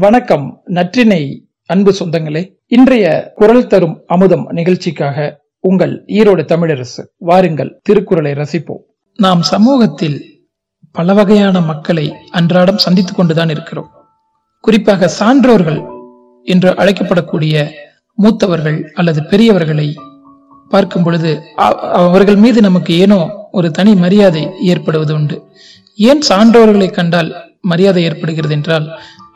வணக்கம் நற்றினை அன்பு சொந்தங்களே. இன்றைய குரல் தரும் அமுதம் நிகழ்ச்சிக்காக உங்கள் ஈரோடு தமிழரசு வாருங்கள் திருக்குறளை ரசிப்போம். நாம் சமூகத்தில் பல வகையான மக்களை அன்றாடம் சந்தித்துக் கொண்டுதான் இருக்கிறோம். குறிப்பாக சான்றோர்கள் என்று அழைக்கப்படக்கூடிய மூத்தவர்கள் அல்லது பெரியவர்களை பார்க்கும் பொழுது அவர்கள் மீது நமக்கு ஏனோ ஒரு தனி மரியாதை ஏற்படுவது உண்டு. ஏன் சான்றோர்களை கண்டால் மரியாதை ஏற்படுகிறது என்றால்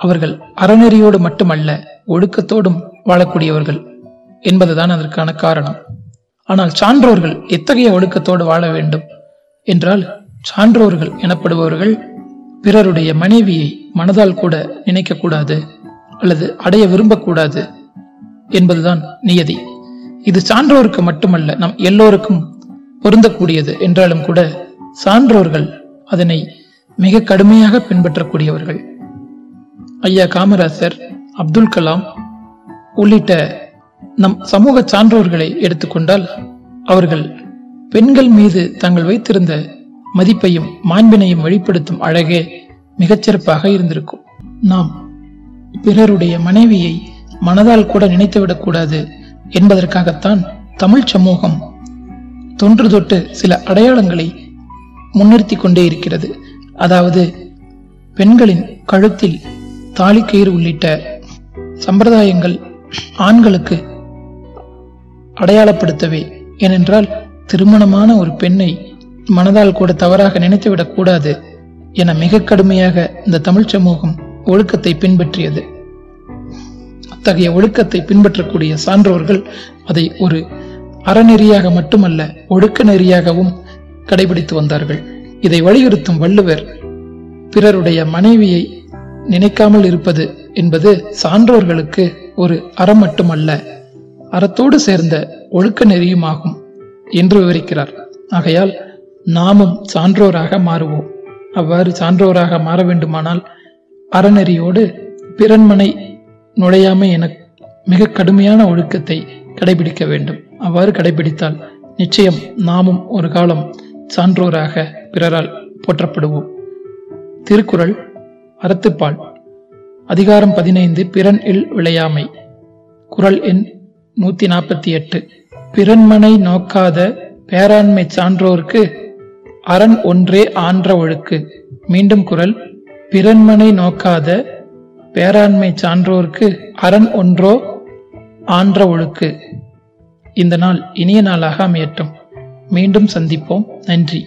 அவர்கள் அறநெறியோடு மட்டுமல்ல ஒழுக்கத்தோடும் வாழக்கூடியவர்கள் என்பதுதான் அதற்கான காரணம். ஆனால் சான்றோர்கள் எத்தகைய ஒழுக்கத்தோடு வாழ வேண்டும்? என்றால் சான்றோர்கள் எனப்படுபவர்கள் பிறருடைய மனைவியை மனதால் கூட நினைக்கக்கூடாது அல்லது அடைய விரும்பக்கூடாது என்பதுதான் நியதி. இது சான்றோருக்கு மட்டுமல்ல நம் எல்லோருக்கும் பொருந்தக்கூடியது என்றாலும் கூட சான்றோர்கள் அதனை மிக கடுமையாக பின்பற்றக்கூடியவர்கள். ஐயா காமராசர் அப்துல் கலாம் உள்ளிட்ட நம் சமூக சான்றோர்களை எடுத்துக்கொண்டால் அவர்கள் பெண்கள் மீது தாங்கள் வைத்திருந்த மதிப்பையும் மாண்பினையும் வெளிப்படுத்தும் அழகே மிகச்சிறப்பாக இருந்திருக்கும். நாம் பிறருடைய மனைவியை மனதால் கூட நினைத்துவிடக்கூடாது என்பதற்காகத்தான் தமிழ் சமூகம் தொன்று தொட்டு சில அடையாளங்களை முன்னிறுத்தி கொண்டே இருக்கிறது. அதாவது பெண்களின் கழுத்தில் தாலிக்கயிறு உள்ளிட்ட சம்பிரதாயங்கள் ஆண்களுக்கு அடையாளப்படுத்தவே. ஏனென்றால் திருமணமான ஒரு பெண்ணை மனதால் கூட தவறாக நினைத்துவிடக் கூடாது என மிக கடுமையாக இந்த தமிழ் சமூகம் ஒழுக்கத்தை பின்பற்றியது. அத்தகைய ஒழுக்கத்தை பின்பற்றக்கூடிய சான்றோர்கள் அதை ஒரு அறநெறியாக மட்டுமல்ல ஒழுக்க நெறியாகவும் கடைபிடித்து வந்தார்கள். இதை வலியுறுத்தும் வள்ளுவர் பிறருடைய மனைவியை நினைக்காமல் இருப்பது என்பது சான்றோர்களுக்கு ஒரு அறம் மட்டுமல்ல அறத்தோடு சேர்ந்த ஒழுக்க நெறியுமாகும் என்று விவரிக்கிறார். ஆகையால் நாமும் சான்றோராக மாறுவோம். அவ்வாறு சான்றோராக மாற வேண்டுமானால் அறநெறியோடு பிறன்மனை நுழையாமை என மிக கடுமையான ஒழுக்கத்தை கடைபிடிக்க வேண்டும். அவ்வாறு கடைபிடித்தால் நிச்சயம் நாமும் ஒரு காலம் சான்றோராக பிறரால் போற்றப்படுவோம். திருக்குறள் அறத்துப்பால் அதிகாரம் பதினைந்து பிறன் இல் விளையாமை. குரல் எண் நூத்தி நாற்பத்தி எட்டு பிறன்மனை நோக்காத பேராண்மை சான்றோர்க்கு அரண் ஒன்றே ஆன்ற ஒழுக்கு. மீண்டும் குரல் பிறன்மனை நோக்காத பேராண்மை சான்றோர்க்கு அரண் ஒன்றோ ஆன்ற ஒழுக்கு. இந்த நாள் இனிய நாளாக அமையட்டும். மீண்டும் சந்திப்போம். நன்றி.